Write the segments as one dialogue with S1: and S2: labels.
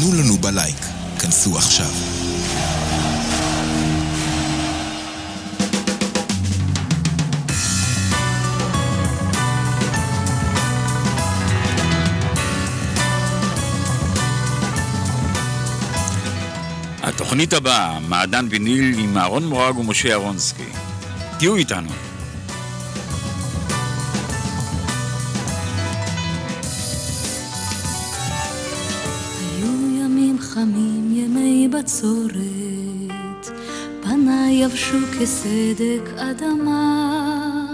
S1: תנו לנו בלייק. כנסו עכשיו.
S2: התוכנית הבאה, מעדן ויניל עם אהרון מורג ומשה אהרונסקי. תהיו איתנו.
S3: ימי בצורת, פניי יבשו כסדק אדמה,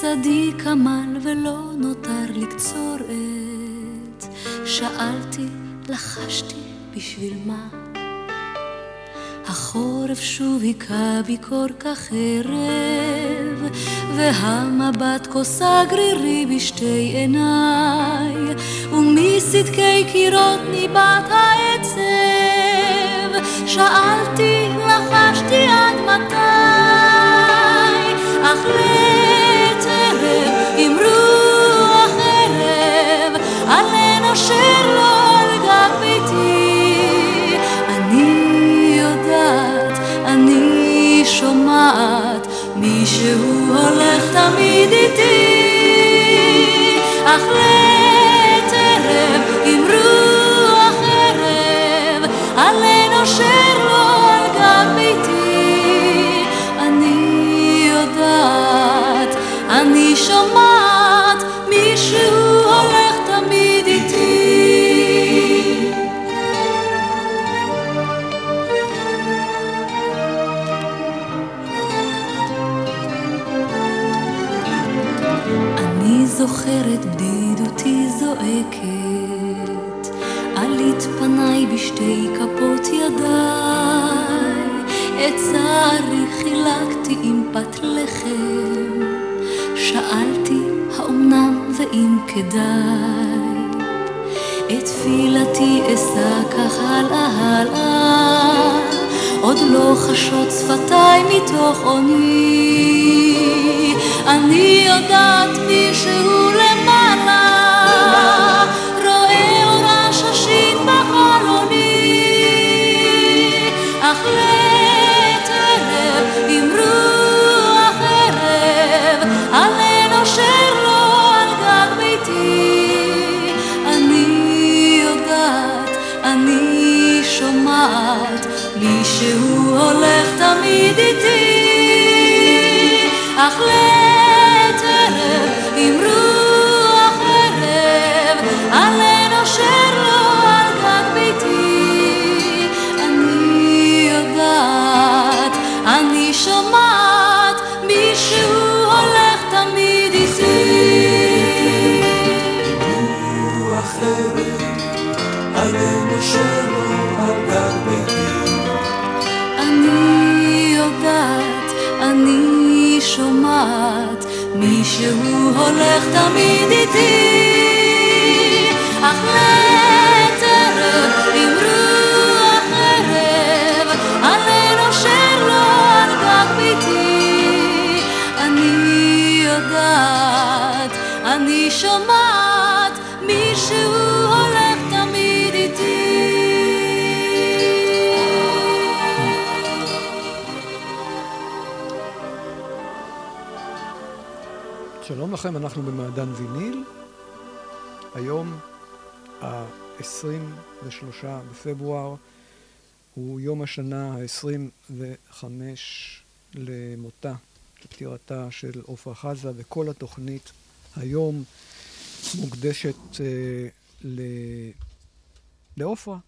S3: שדי כמל ולא נותר לקצורת, שאלתי, לחשתי, בשביל מה? החורף שוב היכה בי כך ערב, והמבט כוסה גרירי בשתי עיניי, ומסדקי קירות ניבט העצב. שאלתי, לחשתי עד מתי, אך לעת עם רוח ערב, עלינו אשר לא על גג ביתי. אני יודעת, אני שומעת, מישהו הולך תמיד את צערי חילקתי עם פת לחם, שאלתי האומנם ואם כדאי, את תפילתי אשא כך הלאה הלאה, עוד לא חשות שפתיי מתוך עוני. אני יודעת מישהו איתי. אך מישהו הולך תמיד
S4: לכם, אנחנו במעדן ויניל. היום, ה-23 בפברואר, הוא יום השנה ה-25 למותה, לפטירתה של עפרה חזה, וכל התוכנית היום מוקדשת אה, לעפרה.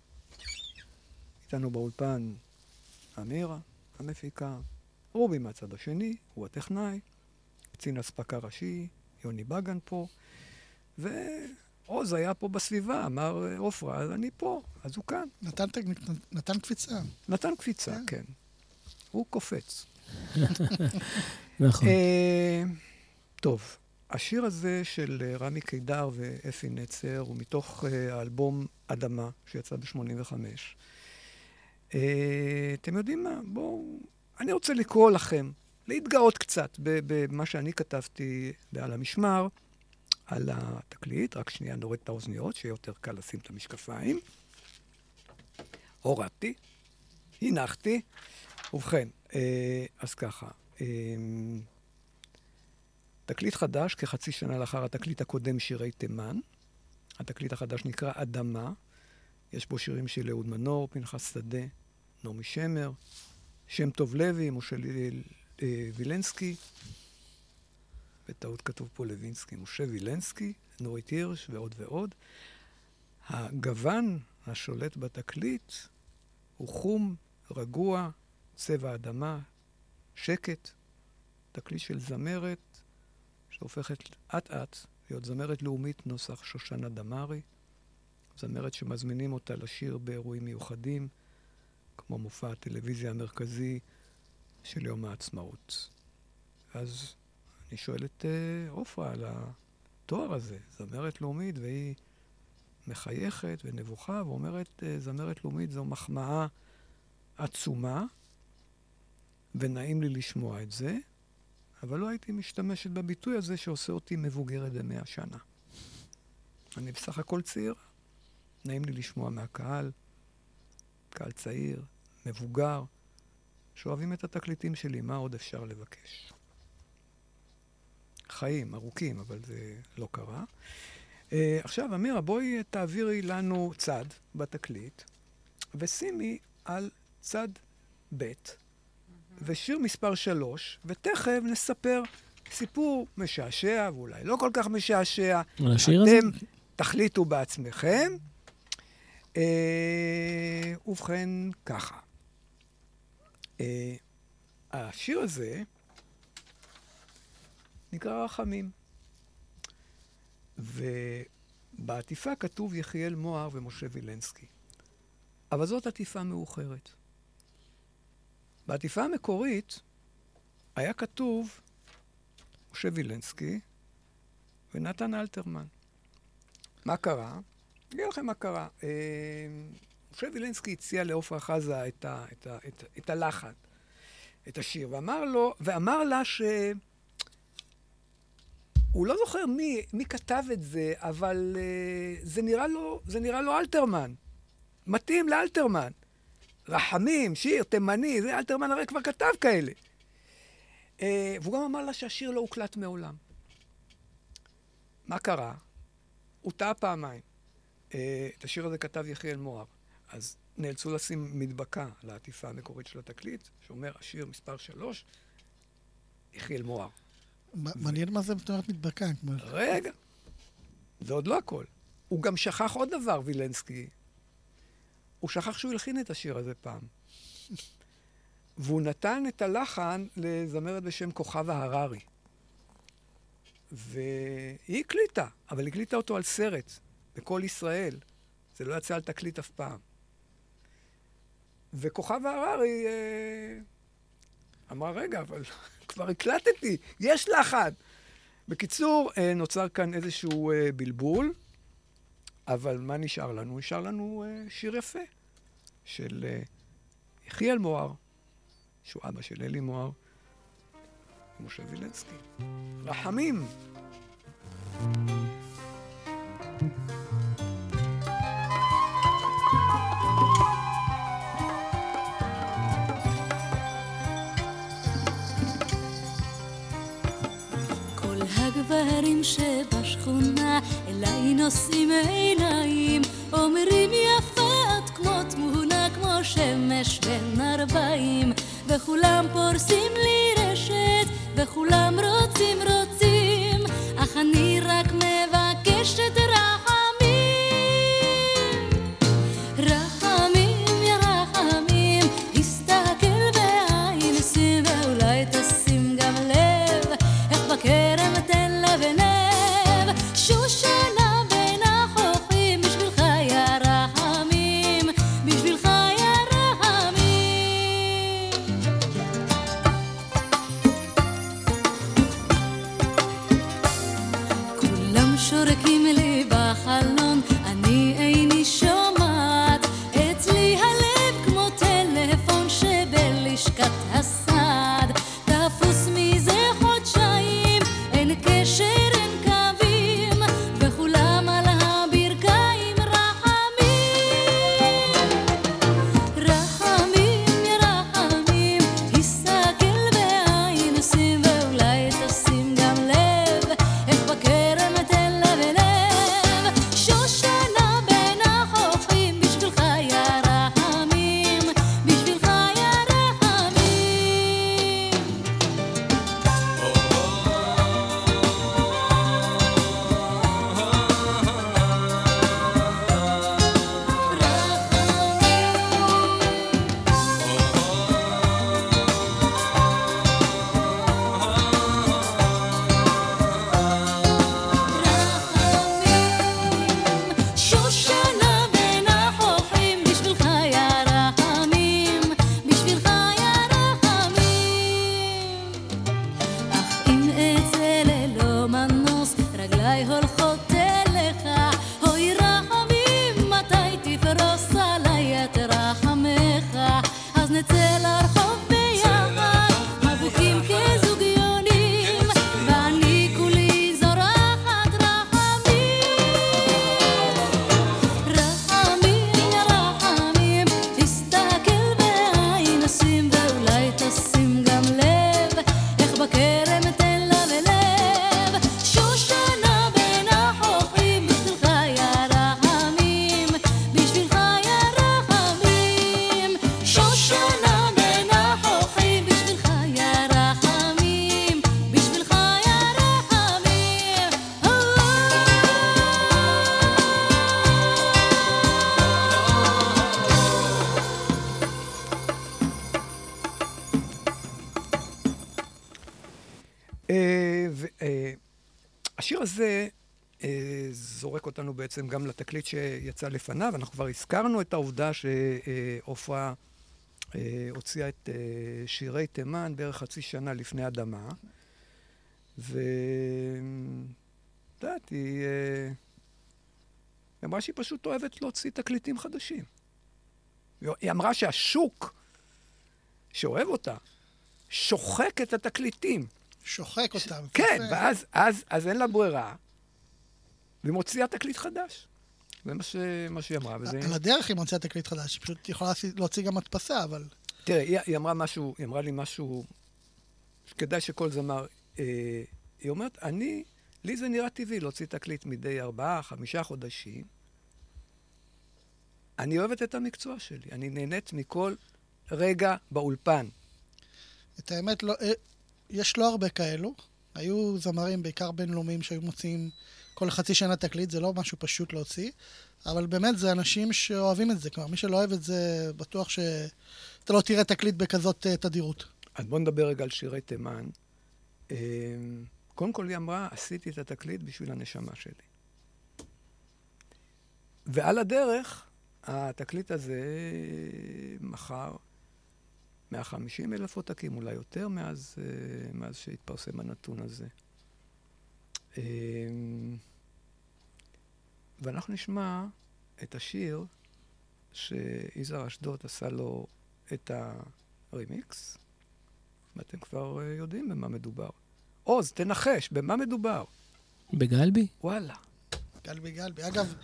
S4: איתנו באולפן אמירה, המפיקה, רובי מהצד השני, הוא הטכנאי, קצין אספקה ראשי, יוני בגן פה, עוז היה פה בסביבה, אמר אה, עופרה, אז אני פה, אז הוא כאן.
S5: נתן, נתן קפיצה.
S4: נתן קפיצה, כן. כן. הוא קופץ.
S6: נכון.
S4: אה, טוב, השיר הזה של אה, רמי קידר ואפי נצר הוא מתוך האלבום אדמה, שיצא ב-85. אתם יודעים מה? בואו... אני רוצה לקרוא לכם, להתגאות קצת במה שאני כתבתי על המשמר. על התקליט, רק שנייה נוריד את האוזניות, שיהיה יותר קל לשים את המשקפיים. הורדתי, הנחתי. ובכן, אה, אז ככה, אה, תקליט חדש, כחצי שנה לאחר התקליט הקודם, שירי תימן. התקליט החדש נקרא אדמה. יש בו שירים של אהוד מנור, פנחס שדה, נעמי שמר, שם טוב לוי, משה וילנסקי, בטעות כתוב פה לוינסקי, משה וילנסקי, נורית הירש ועוד ועוד. הגוון השולט בתקליט הוא חום, רגוע, צבע אדמה, שקט, תקליט של זמרת שהופכת אט-אט להיות זמרת לאומית נוסח שושנה דמארי, זמרת שמזמינים אותה לשיר באירועים מיוחדים, כמו מופע הטלוויזיה המרכזי של יום העצמאות. אז אני שואל את אה, עופרה על התואר הזה, זמרת לאומית, והיא מחייכת ונבוכה ואומרת, אה, זמרת לאומית זו מחמאה עצומה, ונעים לי לשמוע את זה, אבל לא הייתי משתמשת בביטוי הזה שעושה אותי מבוגרת במאה שנה. אני בסך הכל צעיר, נעים לי לשמוע מהקהל, קהל צעיר, מבוגר, שאוהבים את התקליטים שלי, מה עוד אפשר לבקש? חיים ארוכים, אבל זה לא קרה. Uh, עכשיו, אמירה, בואי תעבירי לנו צד בתקליט, ושימי על צד ב', ושיר מספר שלוש, ותכף נספר סיפור משעשע, ואולי לא כל כך משעשע.
S6: השיר
S4: אתם הזה? תחליטו בעצמכם. Uh, ובכן, ככה. Uh, השיר הזה, נקרא רחמים. ובעטיפה כתוב יחיאל מוהר ומשה וילנסקי. אבל זאת עטיפה מאוחרת. בעטיפה המקורית היה כתוב משה וילנסקי ונתן אלתרמן. מה קרה? אני אגיד לכם מה קרה. משה וילנסקי הציע לעופרה חזה את, ה, את, ה, את, את הלחן, את השיר, ואמר, לו, ואמר לה ש... הוא לא זוכר מי, מי כתב את זה, אבל uh, זה, נראה לו, זה נראה לו אלתרמן. מתאים לאלתרמן. רחמים, שיר, תימני, זה אלתרמן הרי כבר כתב כאלה. Uh, והוא גם אמר לה שהשיר לא הוקלט מעולם. מה קרה? הוא טעה פעמיים. Uh, את השיר הזה כתב יחיאל מוהר. אז נאלצו לשים מדבקה לעטיפה המקורית של התקליט, שאומר השיר מספר 3, יחיאל מוהר.
S5: מעניין מה זה בתורת מדבקה.
S4: רגע, זה עוד לא הכל. הוא גם שכח עוד דבר, וילנסקי. הוא שכח שהוא הלחין את השיר הזה פעם. והוא נתן את הלחן לזמרת בשם כוכבה הררי. והיא הקליטה, אבל הקליטה אותו על סרט, בקול ישראל. זה לא יצא על תקליט אף פעם. וכוכבה הררי אה, אמרה, רגע, אבל כבר הקלטתי, יש לחן. בקיצור, אה, נוצר כאן איזשהו אה, בלבול, אבל מה נשאר לנו? נשאר לנו שיר יפה של יחיאל מוהר, שהוא אבא של אלי מוהר, משה וילנסקי. רחמים. thank you
S3: הגברים שבשכונה אליי נושאים עיניים. אומרים יפה את כמו תמונה כמו שמש בין ארבעים. וכולם פורסים לי רשת וכולם רוצים רוצים. אך אני רק מבקשת רחם
S4: בעצם גם לתקליט שיצא לפניו. אנחנו כבר הזכרנו את העובדה שעופרה אה, הוציאה את אה, שירי תימן בערך חצי שנה לפני אדמה. ואת יודעת, היא... אה, היא אמרה שהיא פשוט אוהבת להוציא תקליטים חדשים. היא אמרה שהשוק שאוהב אותה שוחק את התקליטים.
S5: שוחק אותם.
S4: כן, ואז אז, אז אין לה ברירה, והיא מוציאה תקליט חדש. זה מה, ש... מה שהיא אמרה. וזה...
S5: על הדרך היא מוציאה תקליט חדש, היא פשוט יכולה להוציא גם הדפסה, אבל...
S4: תראה, היא, היא אמרה משהו, היא אמרה לי משהו שכדאי שכל זמר... אה, היא אומרת, אני, לי זה נראה טבעי להוציא תקליט מדי ארבעה, חמישה חודשים. אני אוהבת את המקצוע שלי, אני נהנית מכל רגע באולפן.
S5: את האמת, לא, אה, יש לא הרבה כאלו. היו זמרים, בעיקר בינלאומיים, שהיו מוציאים כל חצי שנה תקליט, זה לא משהו פשוט להוציא, אבל באמת זה אנשים שאוהבים את זה. כלומר, מי שלא אוהב את זה, בטוח שאתה לא תראה תקליט בכזאת uh, תדירות.
S4: אז בואו נדבר רגע על שירי תימן. Um, קודם כל היא אמרה, עשיתי את התקליט בשביל הנשמה שלי. ועל הדרך, התקליט הזה מכר 150 אלף עותקים, אולי יותר מאז, uh, מאז שהתפרסם הנתון הזה. Um, ואנחנו נשמע את השיר שיזהר אשדוד עשה לו את הרימיקס, ואתם כבר uh, יודעים במה מדובר. עוז, תנחש, במה מדובר?
S6: בגלבי?
S4: וואלה.
S5: גלבי גלבי. אגב...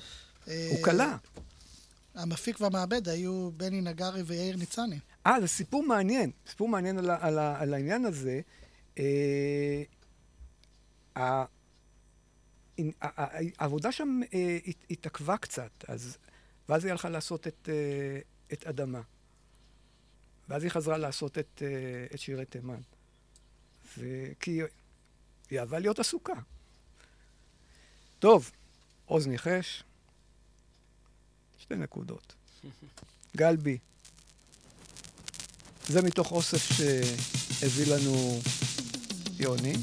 S4: הוא קלה.
S5: המפיק והמעבד היו בני נגרי ויאיר ניצני.
S4: אה, זה סיפור מעניין. סיפור מעניין על, על, על העניין הזה. אה, העבודה שם אה, התעכבה קצת, אז, ואז היא הלכה לעשות את, אה, את אדמה. ואז היא חזרה לעשות את, אה, את שירי תימן. כי היא אהבה להיות עסוקה. טוב, עוז ניחש, שתי נקודות. גלבי, זה מתוך אוסף שהביא לנו יוני.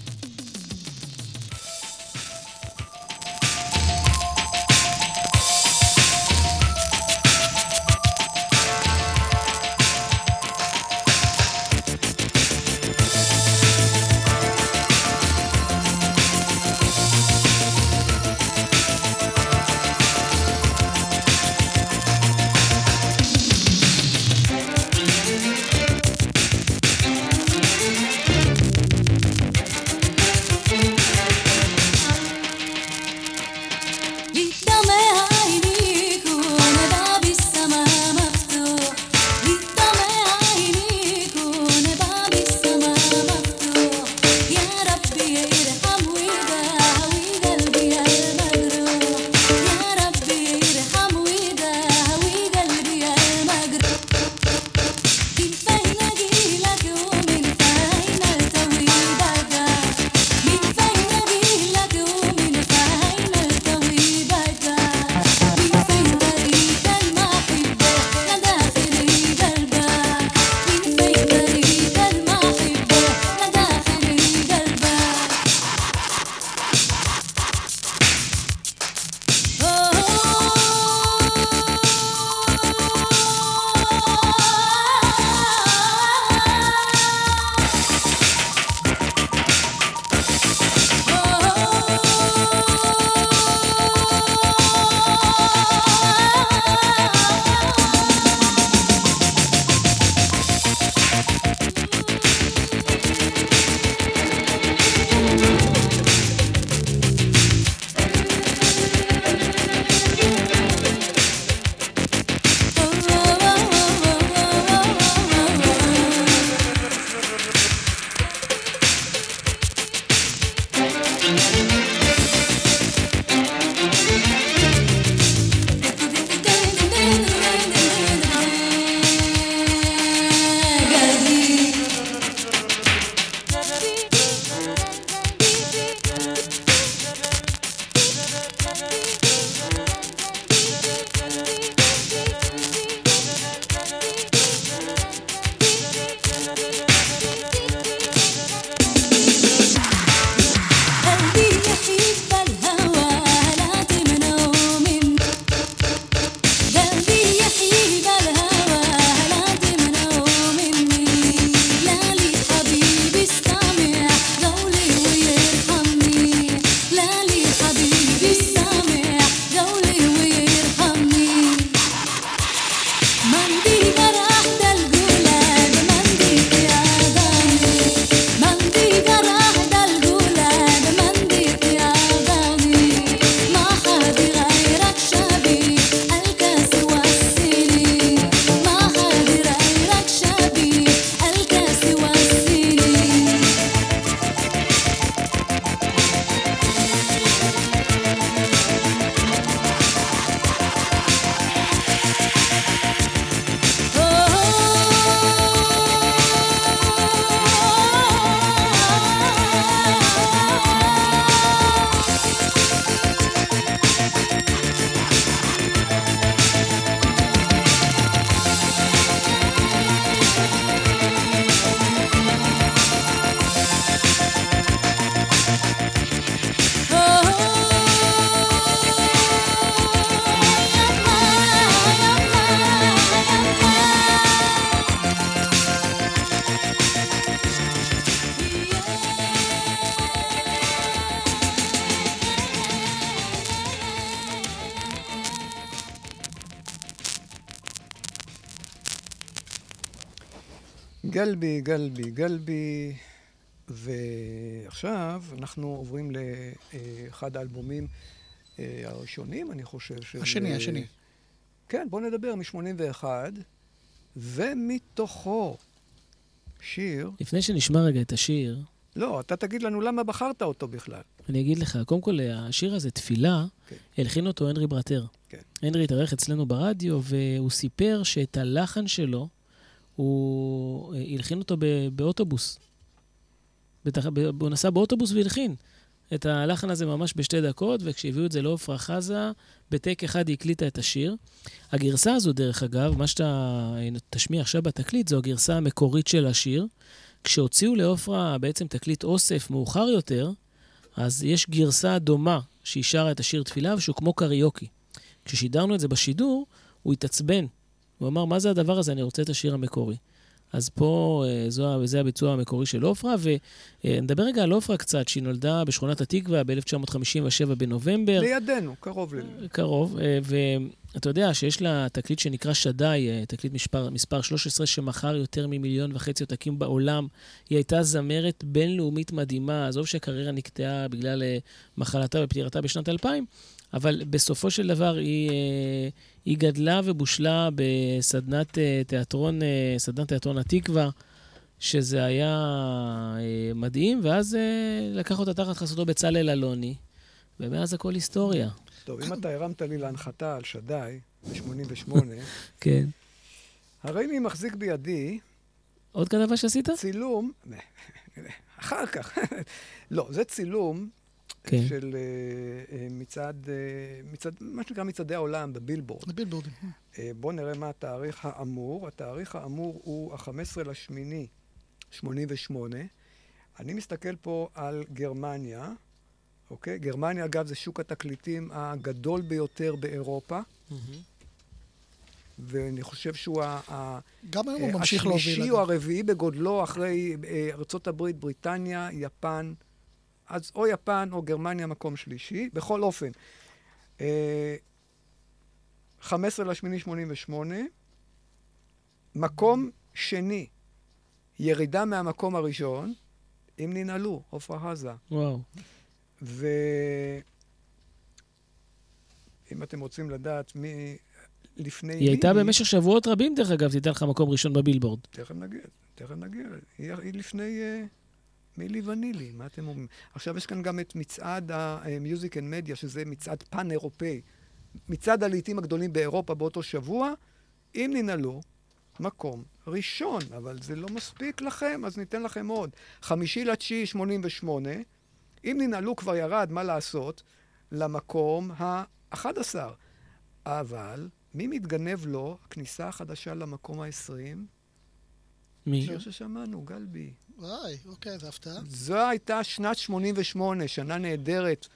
S4: גלבי, גלבי, גלבי. ועכשיו אנחנו עוברים לאחד האלבומים אה, הראשונים, אני חושב. של...
S5: השני,
S4: אה,
S5: השני.
S4: כן, בוא נדבר מ-81, ומתוכו שיר...
S6: לפני שנשמע רגע את השיר,
S4: לא, אתה תגיד לנו למה בחרת אותו בכלל.
S6: אני אגיד לך, קודם כל, השיר הזה, תפילה,
S4: כן.
S6: הלחין אותו הנרי ברטר.
S4: כן.
S6: הנרי התארח אצלנו ברדיו, והוא סיפר שאת הלחן שלו, הוא אה, הלחין אותו באוטובוס. הוא נסע באוטובוס והלחין. את הלחן הזה ממש בשתי דקות, וכשהביאו את זה לעופרה חזה, בטייק אחד היא הקליטה את השיר. הגרסה הזו, דרך אגב, מה שאתה אה, תשמיע עכשיו בתקליט, זו הגרסה המקורית של השיר. כשהוציאו לעופרה בעצם תקליט אוסף מאוחר יותר, אז יש גרסה דומה שהיא שרה את השיר תפילה, ושהוא כמו קריוקי. כששידרנו את זה בשידור, הוא התעצבן. הוא אמר, מה זה הדבר הזה? אני רוצה את השיר המקורי. אז פה אה, זו, זה הביצוע המקורי של עופרה, ונדבר רגע על עופרה קצת, שהיא נולדה בשכונת התקווה ב-1957 בנובמבר.
S4: לידינו, קרוב ל...
S6: קרוב, אה, ואתה יודע שיש לה תקליט שנקרא שדי, אה, תקליט מספר, מספר 13, שמכר יותר ממיליון וחצי עותקים בעולם. היא הייתה זמרת בינלאומית מדהימה, עזוב שהקריירה נקטעה בגלל אה, מחלתה ופטירתה בשנת 2000, אבל בסופו של דבר היא, אה, היא גדלה ובושלה בסדנת אה, תיאטרון, אה, סדנת תיאטרון התקווה. שזה היה מדהים, ואז לקח אותה תחת חסותו בצלאל אלוני, ומאז הכל היסטוריה.
S4: טוב, אם אתה הרמת לי להנחתה על שדי, ב-88,
S6: כן.
S4: הרי אני מחזיק בידי
S6: עוד כתבה שעשית?
S4: צילום, אחר כך, לא, זה צילום
S6: כן.
S4: של אה, אה, מצעד, אה, מצעד, מה שנקרא מצעדי העולם בבילבורד.
S5: בבילבורד.
S4: אה, בואו נראה מה התאריך האמור. התאריך האמור הוא ה-15 לשמיני 88. אני מסתכל פה על גרמניה, אוקיי? גרמניה, אגב, זה שוק התקליטים הגדול ביותר באירופה, ואני חושב שהוא ה- ה-
S5: גם היום הוא ממשיך להוביל.
S4: השלישי. או הרביעי בגודלו אחרי ארה"ב, בריטניה, יפן. אז או יפן או גרמניה מקום שלישי. בכל אופן, אה, 15 לשמיני 88, מקום שני, ירידה מהמקום הראשון, אם ננעלו, עפרה חזה.
S6: וואו.
S4: ואם אתם רוצים לדעת מי לפני מי...
S6: היא הייתה במשך שבועות רבים, דרך אגב, תיתן לך מקום ראשון בבילבורד.
S4: תכף נגיע, תכף נגיע. היא, היא לפני uh, מילי ונילי, מה אתם אומרים? עכשיו יש כאן גם את מצעד ה-Music and Media, שזה מצעד פן-אירופאי. מצעד הלהיטים הגדולים באירופה באותו שבוע, אם ננעלו, מקום ראשון, אבל זה לא מספיק לכם, אז ניתן לכם עוד. חמישי לתשיעי 88, אם ננעלו כבר ירד, מה לעשות, למקום ה-11. אבל מי מתגנב לו? הכניסה החדשה למקום ה-20?
S6: מי?
S4: שיר ששמענו, גלבי.
S5: וואי, אוקיי, זו הפתעה.
S4: זו הייתה שנת 88, שנה נהדרת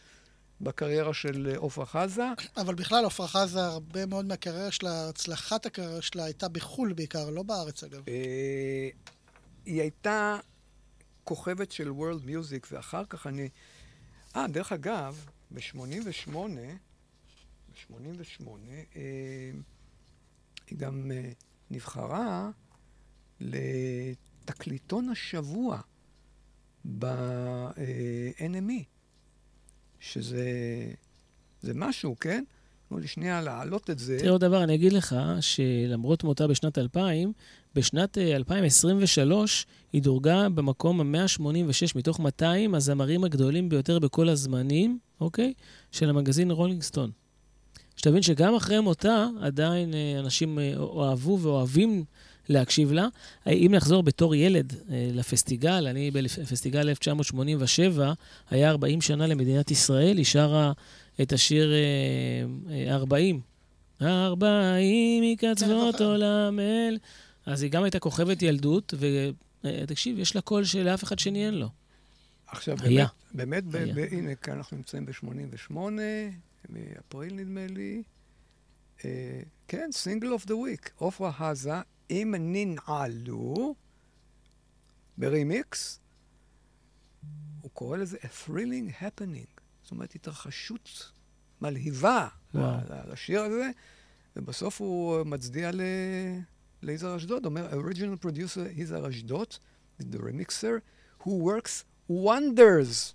S4: בקריירה של אה, עפרה חזה.
S5: אבל בכלל, עפרה חזה, הרבה מאוד מהקריירה שלה, הצלחת הקריירה שלה הייתה בחו"ל בעיקר, לא בארץ אגב.
S4: אה, היא הייתה כוכבת של World Music, ואחר כך אני... אה, דרך אגב, ב-88, ב-88, אה, היא גם אה, נבחרה לתקליטון השבוע ב-NME, שזה זה משהו, כן? תנו לי שנייה להעלות את זה.
S6: תראה עוד דבר, אני אגיד לך, שלמרות מותה בשנת 2000, בשנת אה, 2023 היא דורגה במקום ה-186 מתוך 200 הזמרים הגדולים ביותר בכל הזמנים, אוקיי? של המגזין רולינג סטון. שתבין שגם אחרי מותה, עדיין אה, אנשים אה, אוהבו ואוהבים להקשיב לה. אה, אם נחזור בתור ילד אה, לפסטיגל, אני בפסטיגל 1987, היה 40 שנה למדינת ישראל, היא שרה את השיר אה, אה, 40. 40 מקצוות. עולם אל. אז היא גם הייתה כוכבת ילדות, ותקשיב, יש לה קול שלאף אחד שני אין לו.
S4: עכשיו,
S6: היה.
S4: באמת, באמת,
S6: היה.
S4: ב- ב- הנה, כאן אנחנו נמצאים ב-88, מאפריל נדמה לי. אה, כן, Single of the Week, עפרה חזה, אם ננעלו, ברימיקס, הוא קורא לזה a thrilling happening, זאת אומרת, התרחשות מלהיבה
S6: וואו.
S4: ל- לשיר הזה, ובסוף הוא מצדיע ל...
S3: ליזהר אשדוד, אומר, original producer יזהר אשדוד, the remixer, who works wonders.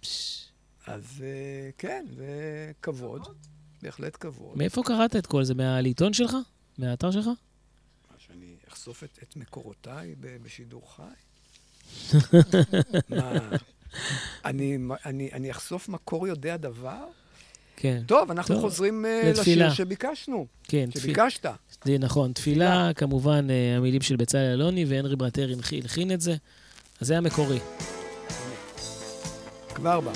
S3: אז אה, כן, זה כבוד, בהחלט כבוד.
S6: מאיפה קראת את כל זה? מהעיתון שלך? מהאתר שלך?
S3: מה, שאני אחשוף את, את מקורותיי בשידור חי? מה, אני, אני, אני אחשוף מקור יודע דבר?
S6: כן.
S3: טוב, אנחנו
S6: טוב,
S3: חוזרים אה,
S6: לתפילה.
S3: לשיר שביקשנו,
S6: כן, תפילה.
S3: שביקשת.
S6: זה נכון. תפילה, כמובן, אה, המילים של בצלאל אלוני, והנרי ברטר הלחין את זה. אז זה המקורי.
S3: כבר בא.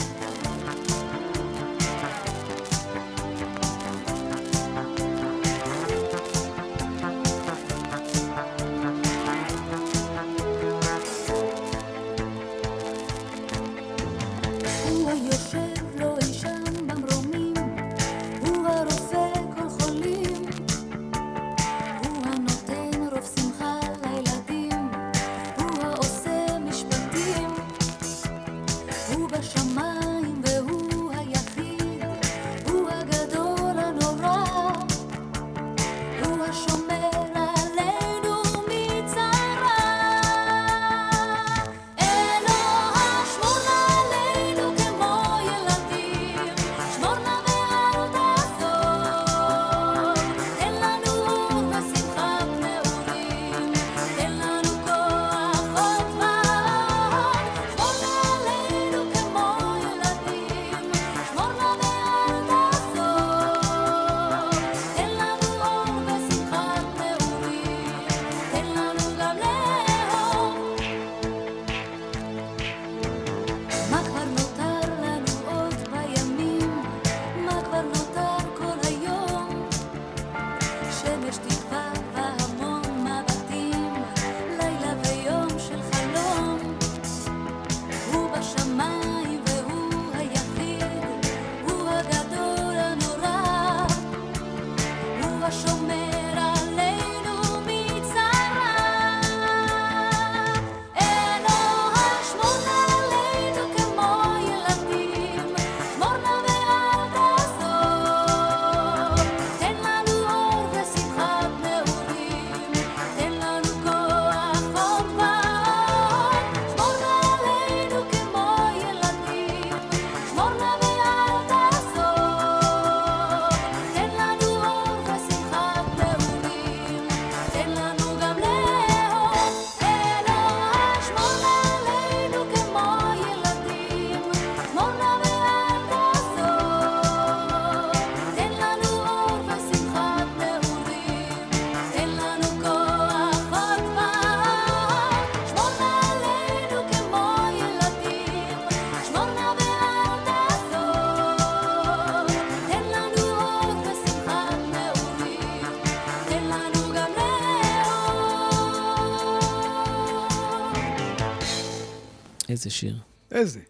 S6: איזה שיר.
S3: איזה.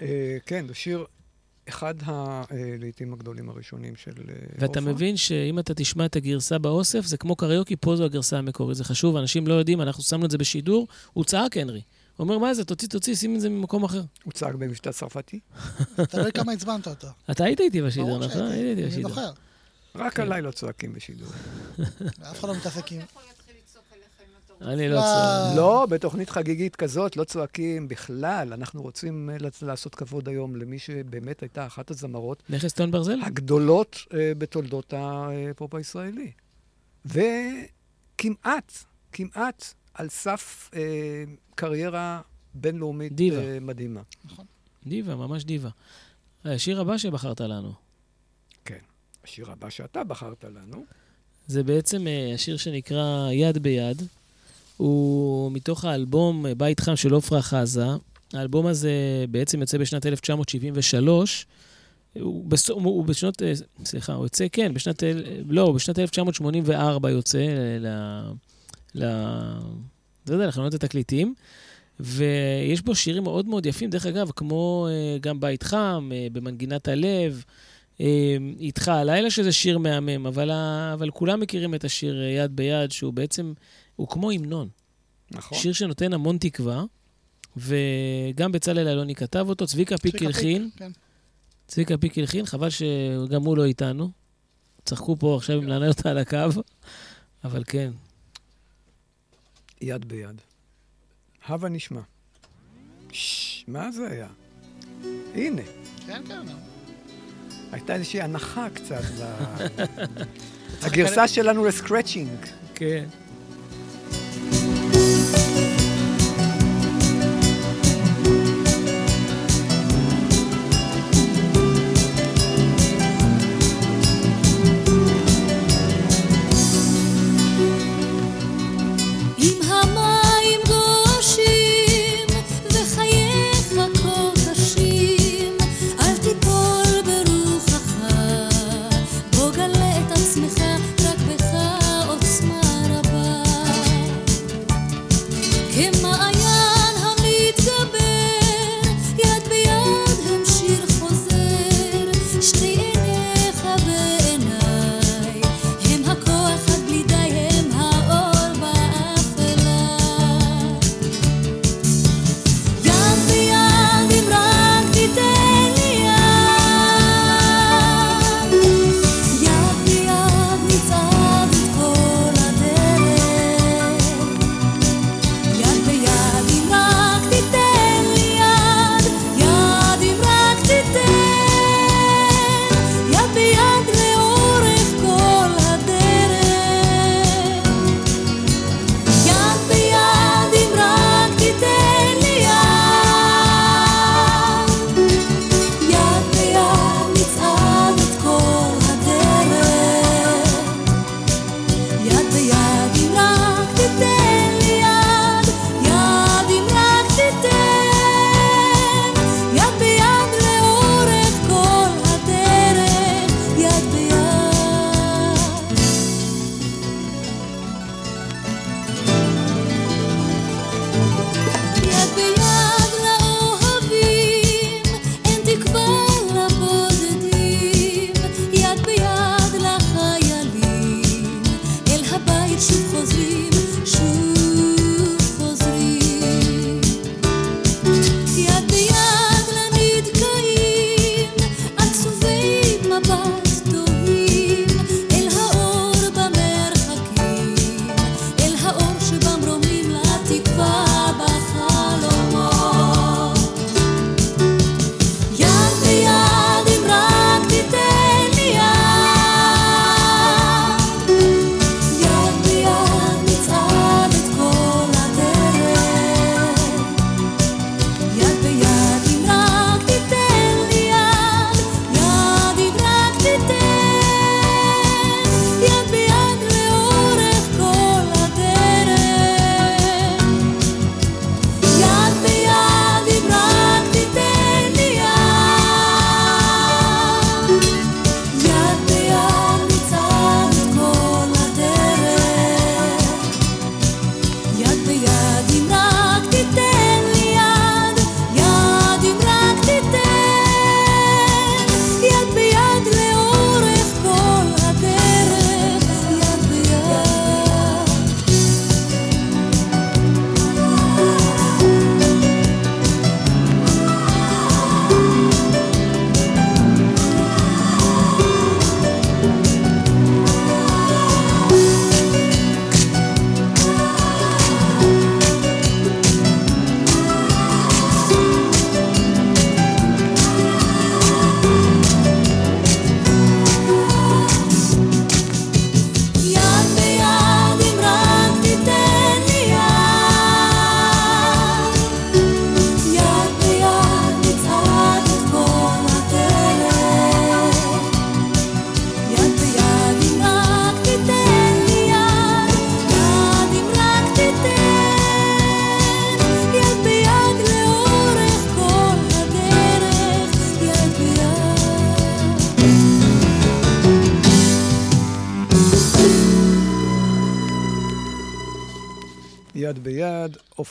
S3: אה, כן, זה שיר, אחד הלעיתים הגדולים הראשונים של אה,
S6: ואתה
S3: עופרה.
S6: מבין שאם אתה תשמע את הגרסה באוסף, זה כמו קריוקי, פה זו הגרסה המקורית. זה חשוב, אנשים לא יודעים, אנחנו שמנו את זה בשידור, הוא צעק, הנרי. הוא אומר, מה זה, תוציא, תוציא, שים את זה ממקום אחר.
S3: הוא צעק במשפט צרפתי?
S5: תלוי כמה עצבנת אותו.
S6: אתה היית איתי בשידור, נכון?
S5: שהייתי,
S6: היית איתי
S5: אני
S6: בשידור.
S5: זוכר.
S3: רק עליי לא צועקים בשידור.
S5: אף אחד לא מתעסק עם...
S6: אני לא
S5: לא.
S6: צועק.
S3: לא, בתוכנית חגיגית כזאת לא צועקים בכלל. אנחנו רוצים אה, לעשות כבוד היום למי שבאמת הייתה אחת הזמרות
S6: נכס טון ברזל?
S3: הגדולות אה, בתולדות הפופ הישראלי. וכמעט, כמעט על סף אה, קריירה בינלאומית מדהימה.
S6: דיווה, ממש דיווה. השיר הבא שבחרת לנו,
S3: כן. השיר הבא שאתה בחרת לנו,
S6: זה בעצם השיר שנקרא יד ביד. הוא מתוך האלבום אה, בית חם של עופרה חזה. האלבום הזה בעצם יוצא בשנת 1973. הוא, בס... הוא- בשנות, אה, סליחה, הוא יוצא, כן, בשנת, לא, בשנת 1984 יוצא ל... ל... לא יודע, לחנות התקליטים. ויש בו שירים מאוד מאוד יפים, דרך אגב, כמו אה, גם בית חם, במנגינת הלב, איתך הלילה, שזה שיר מהמם, אבל. אבל כולם מכירים את השיר יד ביד, שהוא בעצם, הוא כמו המנון.
S3: נכון.
S6: שיר שנותן המון תקווה, וגם בצלאל אלוני כתב אותו, צביקה פיק הלחין. צביקה פיק הלחין, כן. חבל שגם הוא לא איתנו. צחקו פה עכשיו עם לענות על הקו, אבל כן.
S4: יד ביד. הווה נשמע. מה זה היה? הנה.
S5: כן, כן.
S4: הייתה איזושהי הנחה קצת. הגרסה שלנו לסקרצ'ינג.
S3: כן.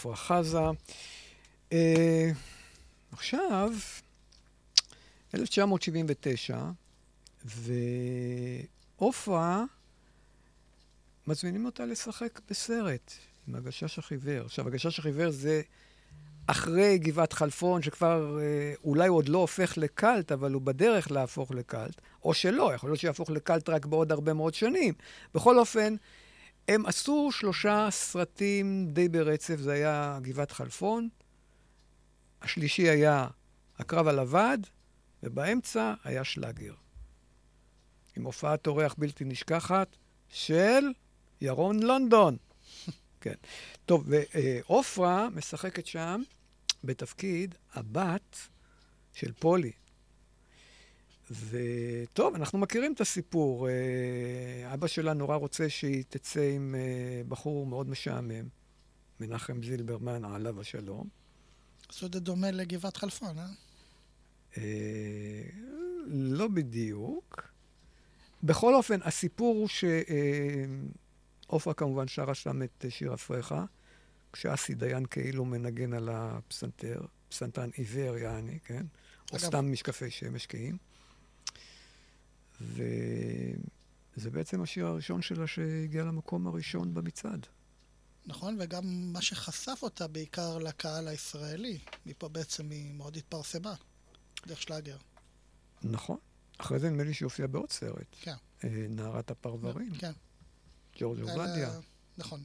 S4: עפרה חזה. אה, עכשיו, 1979, ועופרה, מזמינים אותה לשחק בסרט עם הגשש החיוור. עכשיו, הגשש החיוור זה אחרי גבעת חלפון, שכבר אה, אולי הוא עוד לא הופך לקאלט, אבל הוא בדרך להפוך לקאלט, או שלא, יכול להיות שיהפוך לקאלט רק בעוד הרבה מאוד שנים. בכל אופן, הם עשו שלושה סרטים די ברצף, זה היה גבעת חלפון, השלישי היה הקרב על הוועד, ובאמצע היה שלאגר. עם הופעת אורח בלתי נשכחת של ירון לונדון. כן. טוב, ועופרה משחקת שם בתפקיד הבת של פולי. וטוב, אנחנו מכירים את הסיפור. אה, אבא שלה נורא רוצה שהיא תצא עם אה, בחור מאוד משעמם, מנחם זילברמן, עליו השלום.
S5: אז זה דומה לגבעת חלפון, אה?
S4: אה, לא בדיוק. בכל אופן, הסיפור הוא שעופרה כמובן שרה שם את שיר אפריך, כשאסי דיין כאילו מנגן על הפסנתר, פסנתרן עיוור יעני, כן? או סתם משקפי שמש כהים. וזה בעצם השיר הראשון שלה שהגיע למקום הראשון במצעד.
S5: נכון, וגם מה שחשף אותה בעיקר לקהל הישראלי. מפה בעצם היא מאוד התפרסמה, דרך שלאגר.
S4: נכון. אחרי זה נדמה לי שהיא הופיעה בעוד סרט.
S5: כן.
S4: אה, נערת הפרברים,
S5: כן.
S4: ג'ורג' עובדיה.
S5: אלה- נכון.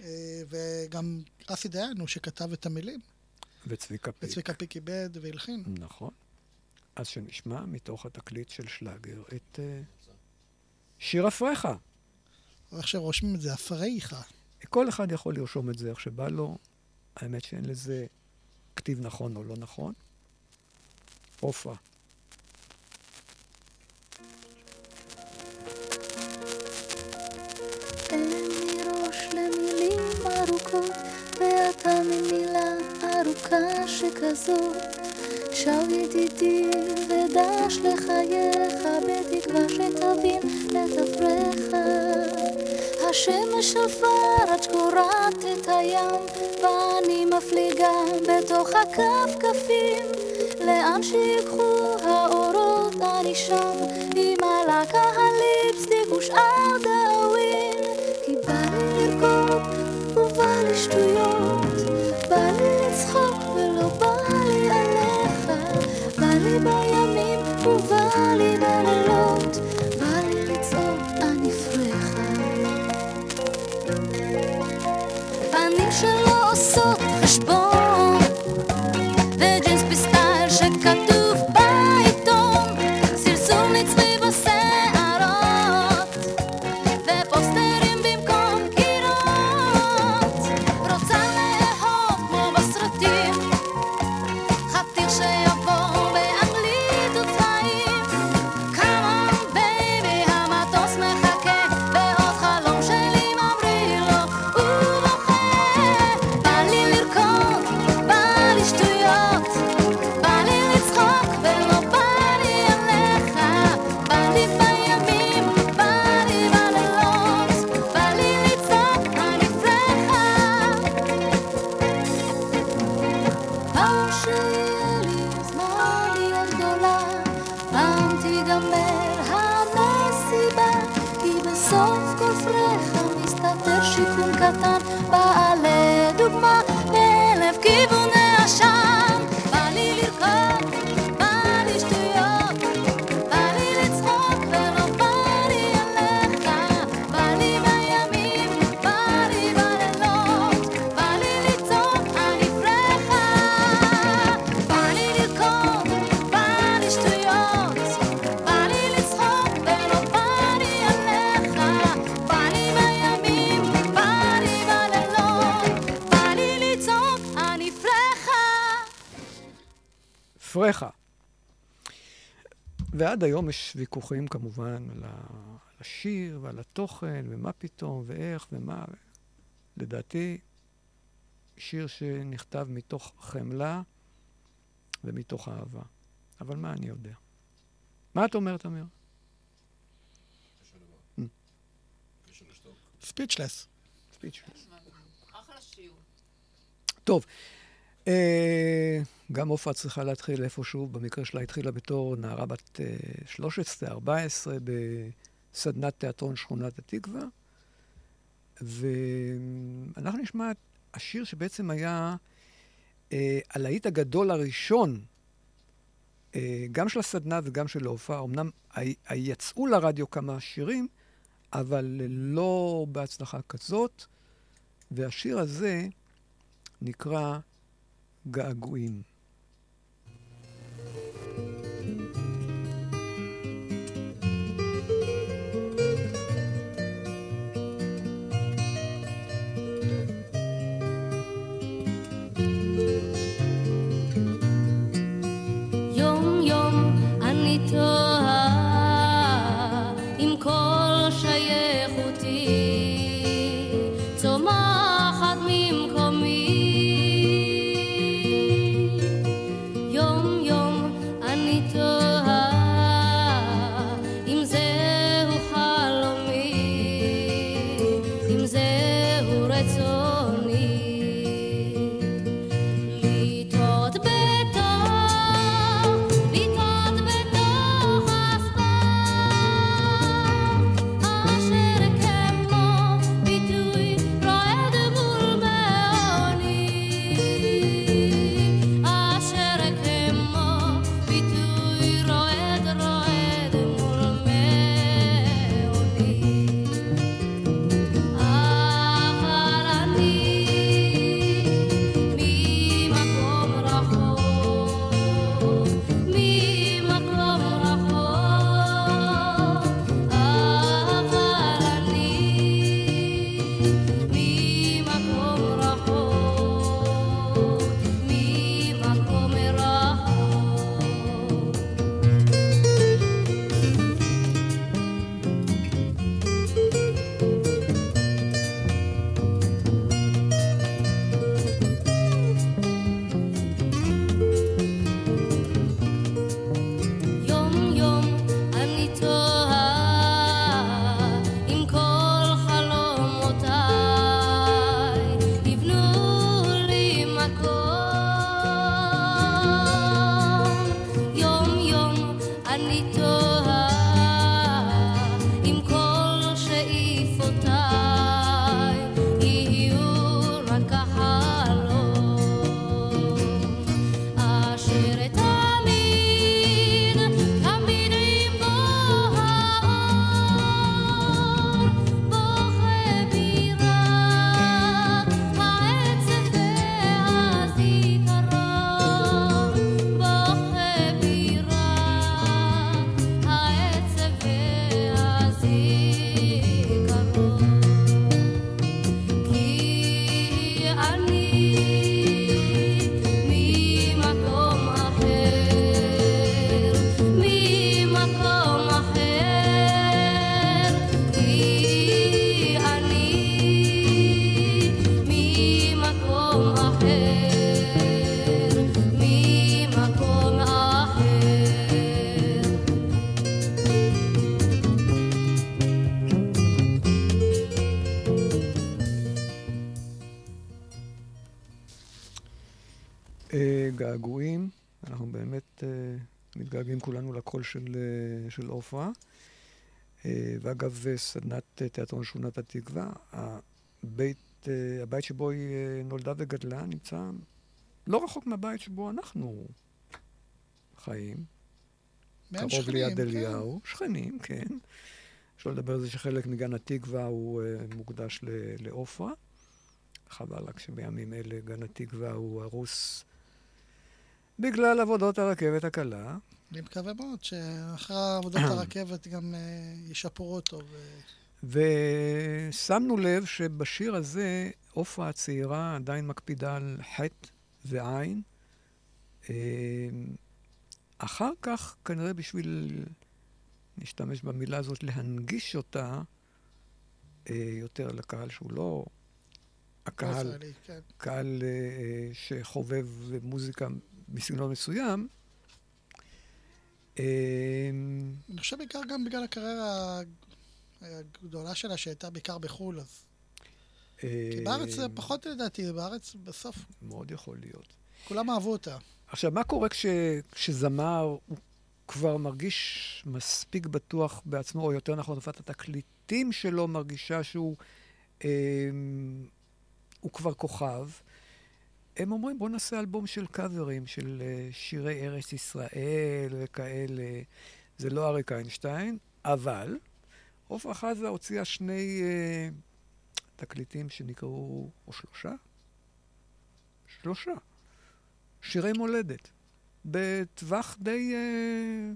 S5: אה, וגם רפי דיין הוא שכתב את המילים,
S4: וצביקה פיק.
S5: וצביקה פיק איבד והלחין.
S4: נכון. אז שנשמע מתוך התקליט של שלאגר את אה, שיר אפריך.
S5: או איך שרושמים את זה, אפריך.
S4: כל אחד יכול לרשום את זה איך שבא לו. האמת שאין לזה כתיב נכון או לא נכון. עופרה.
S3: ארוכות, ואתה ממילה ארוכה שכזאת. שב ידידי ודש לחייך, בתקווה שתבין את אפריך. השמש עפר עד שקורעת את הים, ואני מפליגה בתוך הכפכפים. לאן שיקחו האורות אני שם, עם הלקה הליפסטיק
S4: ועד היום יש ויכוחים כמובן על השיר ועל התוכן, ומה פתאום, ואיך, ומה. לדעתי, שיר שנכתב מתוך חמלה ומתוך אהבה. אבל מה אני יודע? מה את אומרת, אמיר?
S5: ספיצ'לס.
S4: ספיצ'לס. טוב, גם עופרה צריכה להתחיל איפשהו, במקרה שלה התחילה בתור נערה בת אה, 13-14 בסדנת תיאטרון שכונת התקווה, ואנחנו נשמע את השיר שבעצם היה אה, הלהיט הגדול הראשון, אה, גם של הסדנה וגם של ההופעה. אמנם יצאו לרדיו כמה שירים,
S3: אבל לא בהצלחה כזאת, והשיר הזה נקרא געגועים. לקול של, אה, של עופרה. אה, ואגב, אה, סדנת תיאטרון שכונת התקווה, הבית, הבית שבו היא נולדה וגדלה נמצא לא רחוק מהבית שבו אנחנו חיים. קרוב
S5: שכנים,
S3: ליד
S5: כן.
S3: אליהו. שכנים, כן. אפשר לדבר על זה שחלק מגן התקווה הוא מוקדש לעופרה. חבל רק שבימים אלה גן התקווה הוא הרוס בגלל עבודות הרכבת הקלה.
S5: אני מקווה מאוד שאחרי עבודות הרכבת גם אה, ישפרו אותו. ו-
S3: ושמנו לב שבשיר הזה עופרה הצעירה עדיין מקפידה על חטא ועין. אה, אחר כך, כנראה בשביל, נשתמש במילה הזאת, להנגיש אותה אה, יותר לקהל שהוא לא הקהל,
S5: כן.
S3: קהל אה, שחובב מוזיקה מסגנון מסוים. אה,
S5: אני חושב בעיקר גם בגלל הקריירה הגדולה שלה, שהייתה בעיקר בחו"ל, אז... כי בארץ זה פחות לדעתי, בארץ בסוף
S3: מאוד יכול להיות.
S5: כולם אהבו אותה.
S3: עכשיו, מה קורה כש, כשזמר הוא כבר מרגיש מספיק בטוח בעצמו, או יותר נכון, תופעת התקליטים שלו מרגישה שהוא אה, הוא כבר כוכב? הם אומרים, בואו נעשה אלבום של קאברים, של אה, שירי ארץ ישראל וכאלה. זה לא אריק איינשטיין, אבל עפרה חזה הוציאה שני אה, תקליטים שנקראו, או שלושה? שלושה. שירי מולדת. בטווח די אה,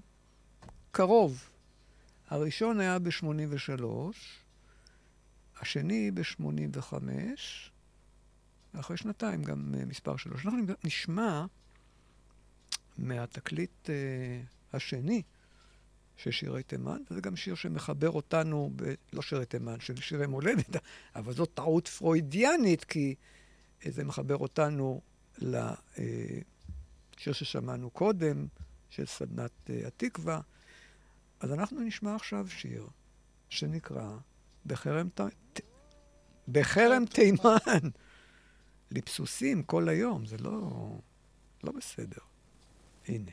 S3: קרוב. הראשון היה ב-83, השני ב-85, ואחרי שנתיים גם אה, מספר שלוש. אנחנו נשמע מהתקליט אה, השני של שירי תימן, וזה גם שיר שמחבר אותנו, ב... לא שירי תימן, של שירי מולדת, אבל זאת טעות פרוידיאנית, כי אה, זה מחבר אותנו לשיר ששמענו קודם, של סדנת אה, התקווה. אז אנחנו נשמע עכשיו שיר שנקרא בחרם. ת- בחרם תימן. לבסוסים כל היום, זה לא, לא בסדר. הנה.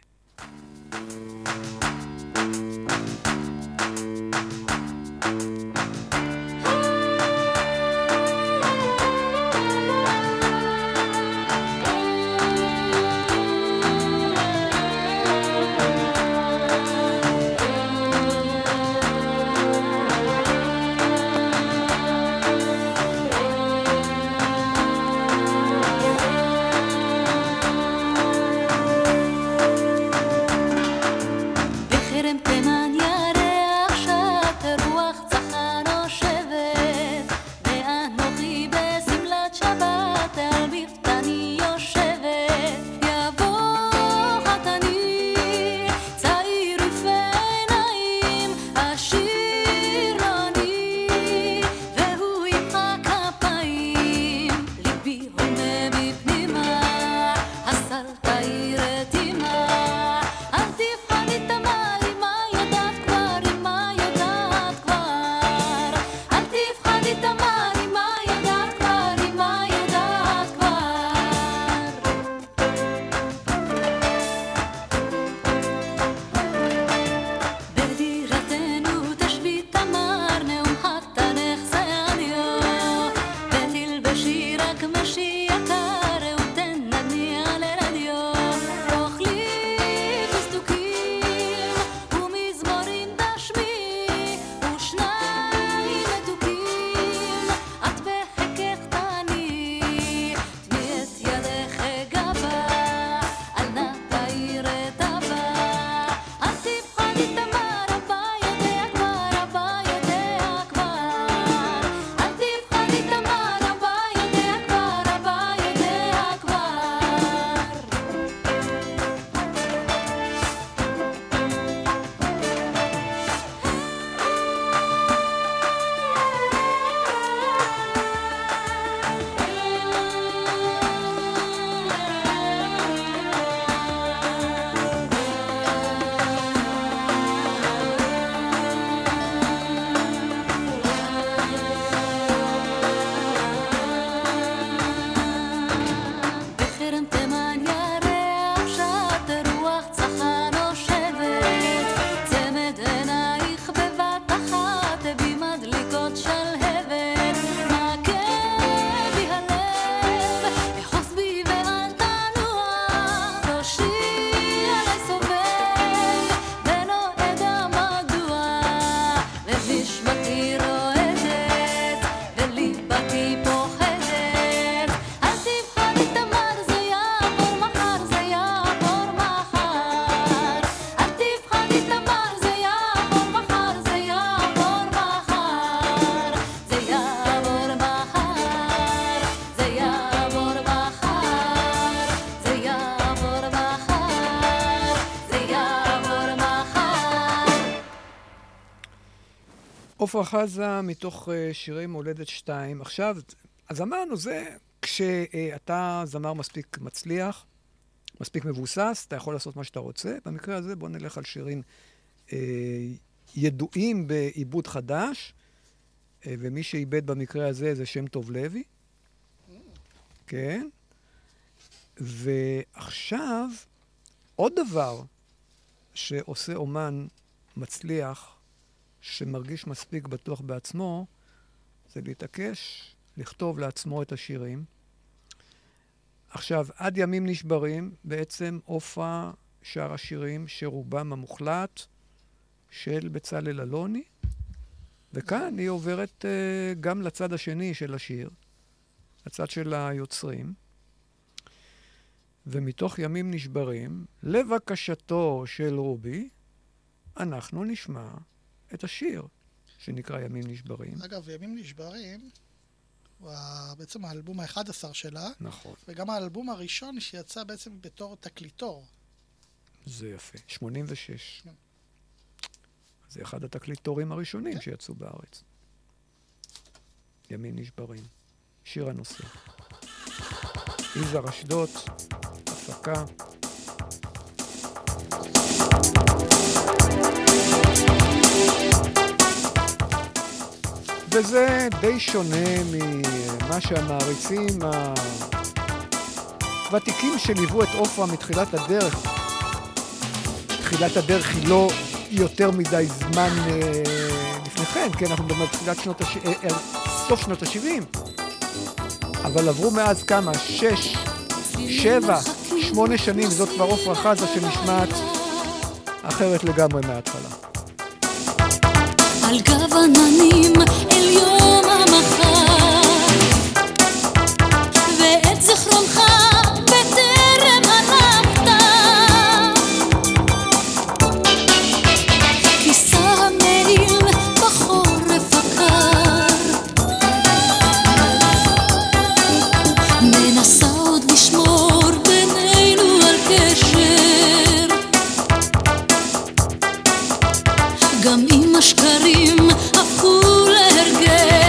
S3: עפרה חזה מתוך אה, שירי מולדת 2. עכשיו, אז אמרנו, זה כשאתה זמר מספיק מצליח, מספיק מבוסס, אתה יכול לעשות מה שאתה רוצה. במקרה הזה בוא נלך על שירים אה, ידועים בעיבוד חדש, אה, ומי שאיבד במקרה הזה זה שם טוב לוי. כן. ועכשיו, עוד דבר שעושה אומן מצליח, שמרגיש מספיק בטוח בעצמו, זה להתעקש לכתוב לעצמו את השירים. עכשיו, עד ימים נשברים, בעצם עופרה שרה שירים שרובם המוחלט של בצלאל אלוני,
S4: וכאן היא עוברת אה, גם לצד השני של השיר, הצד של היוצרים. ומתוך ימים נשברים, לבקשתו של רובי, אנחנו נשמע את השיר שנקרא ימים נשברים.
S5: אגב, ימים נשברים, הוא בעצם האלבום ה-11 שלה,
S4: נכון,
S5: וגם האלבום הראשון שיצא בעצם בתור תקליטור.
S4: זה יפה. 86.
S5: כן.
S4: זה אחד התקליטורים הראשונים שיצאו בארץ. ימים נשברים. שיר הנושא. יזהר אשדות, הפקה. וזה די שונה ממה שהמעריצים הוותיקים שליוו את עופרה מתחילת הדרך. תחילת הדרך היא לא יותר מדי זמן אה, לפני כן, כן, אנחנו מדברים על תחילת שנות הש... אה, אה, סוף שנות ה-70. אבל עברו מאז כמה? שש, שבע, שמונה שנים, זאת כבר עופרה חזה שנשמעת אחרת לגמרי מההתחלה.
S3: על גב עננים אל יום המחר ואת זיכרונך אם השקרים הפכו להרגל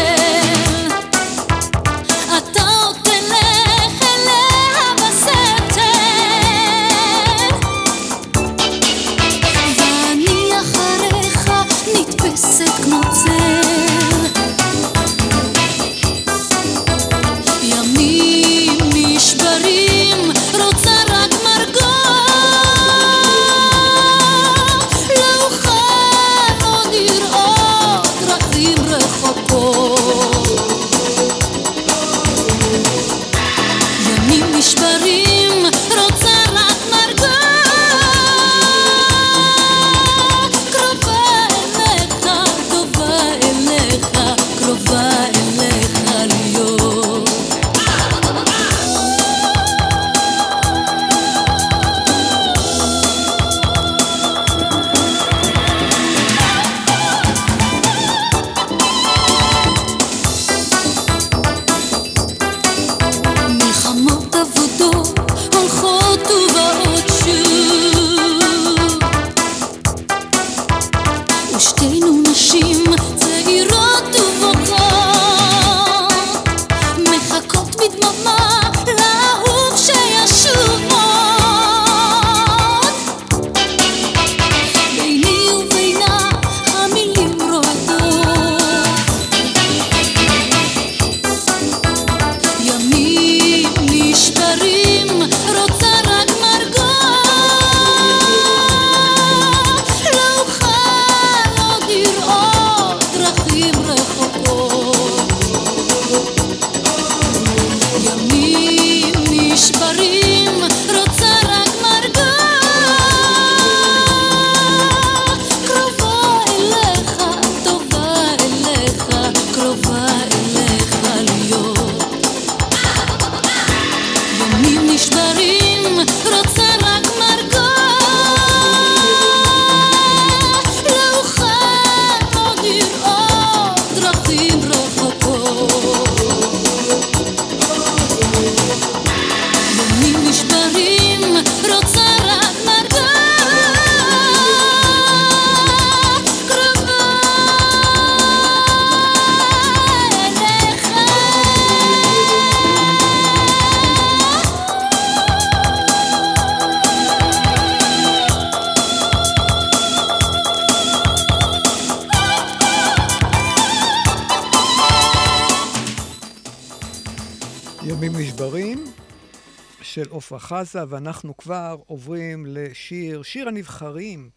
S4: חזה, ואנחנו כבר עוברים לשיר, שיר הנבחרים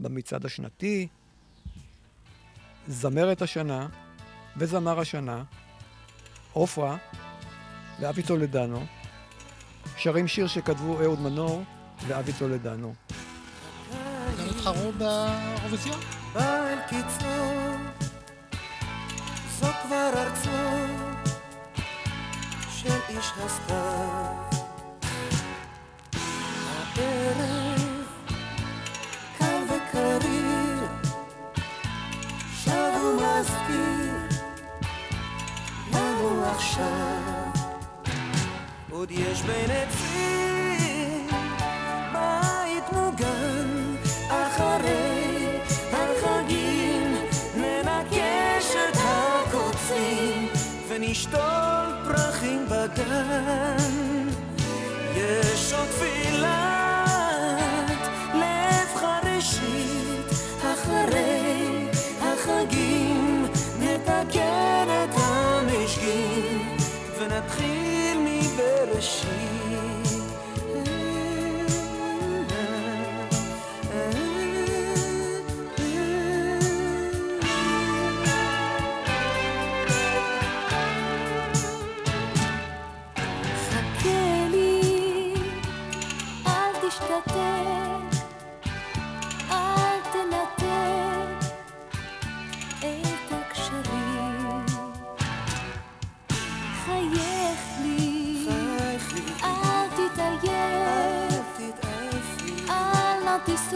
S4: במצעד השנתי, זמרת השנה וזמר השנה, עפרה ואבי טולדנו, שרים שיר שכתבו אהוד מנור ואבי טולדנו.
S5: גם התחרו באירוויזיון.
S7: בא אל קיצו, זו כבר ארצו של איש הסתיו. הערב קר וקריר, שב ומזכיר לנו עכשיו. עוד יש בין עצים בית מוגן אחרי החגים ננקש את הקוצים ונשתול פרחים בגן יש עוד תפילת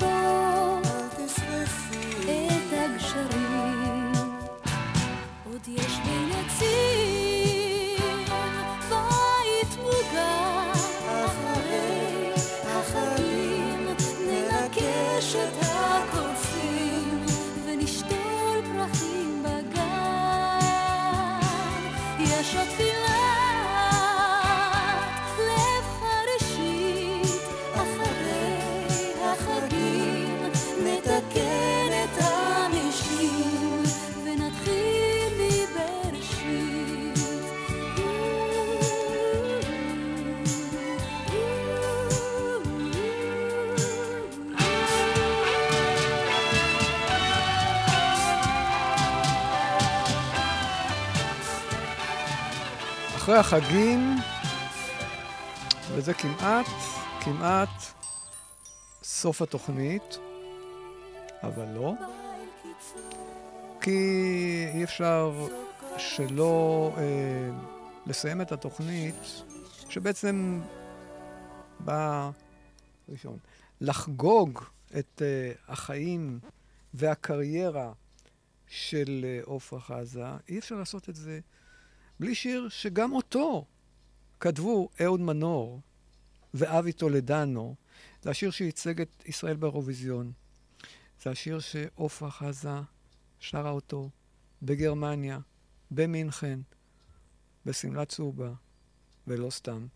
S3: אל אחרי החגים,
S4: וזה כמעט, כמעט סוף התוכנית, אבל לא. כי אי אפשר שלא אה, לסיים את התוכנית, שבעצם באה ראשון, לחגוג את אה, החיים והקריירה של אה, עפרה חזה, אי אפשר לעשות את זה בלי שיר שגם אותו כתבו אהוד מנור ואבי טולדנו. זה השיר שייצג את ישראל באירוויזיון. זה השיר שעפרה חזה שרה אותו בגרמניה, במינכן, בשמלה צהובה, ולא סתם.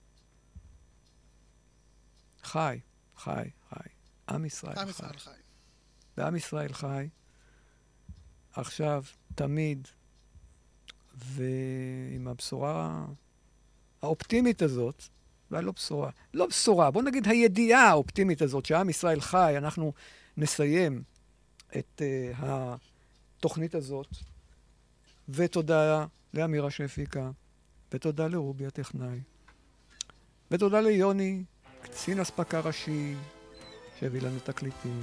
S4: חי, חי, חי. עם ישראל
S5: עם
S4: חי.
S5: ישראל חי.
S4: ועם ישראל חי, עכשיו, תמיד, ועם הבשורה האופטימית הזאת, אולי לא בשורה, לא בשורה, בוא נגיד הידיעה האופטימית הזאת שעם ישראל חי, אנחנו נסיים את uh, התוכנית הזאת, ותודה לאמירה שהפיקה, ותודה לרובי הטכנאי, ותודה ליוני, קצין אספקה ראשי, שהביא לנו תקליטים.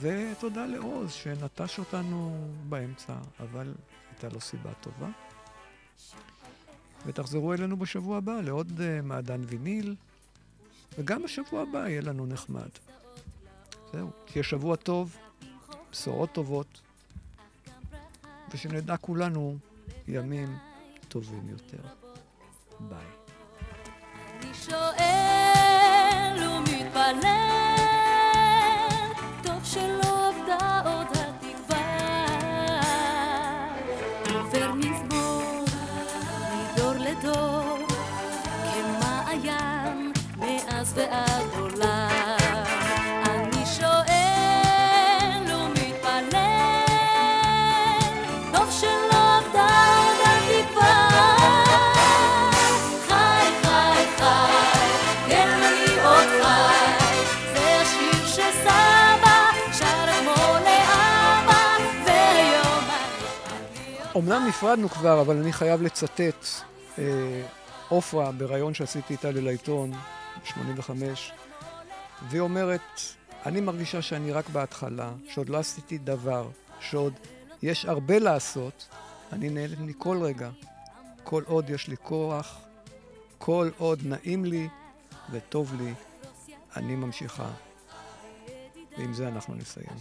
S4: ותודה לעוז שנטש אותנו באמצע, אבל הייתה לו סיבה טובה. ותחזרו אלינו בשבוע הבא לעוד uh, מעדן ויניל, וגם בשבוע הבא יהיה לנו נחמד. זהו, שיהיה שבוע טוב, בשורות טובות, ושנדע כולנו ימים טובים יותר. ביי.
S3: שואל ומתפלל,
S4: אמנם נפרדנו כבר, אבל אני חייב לצטט אה, עופרה בריאיון שעשיתי איתה לעיתון, ב-85, והיא אומרת, אני מרגישה שאני רק בהתחלה, שעוד לא עשיתי דבר, שעוד יש הרבה לעשות,
S3: אני נהנית מכל רגע. כל עוד יש לי כוח, כל עוד נעים לי וטוב לי, אני ממשיכה. ועם זה אנחנו נסיים.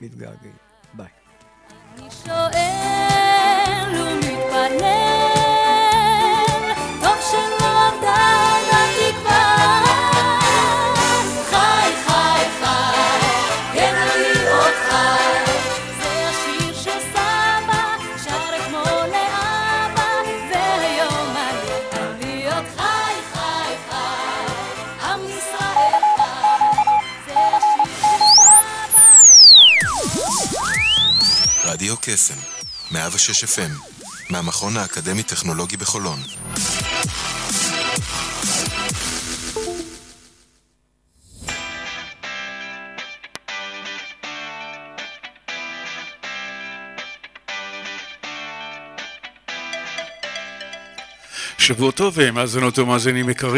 S3: מתגעגעים. ביי.
S1: רדיו קסם, 106 FM, מהמכון האקדמי-טכנולוגי בחולון.
S8: שבוע טוב, מאזינות ומאזינים יקרים.